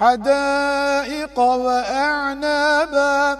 حدائق وأعنابا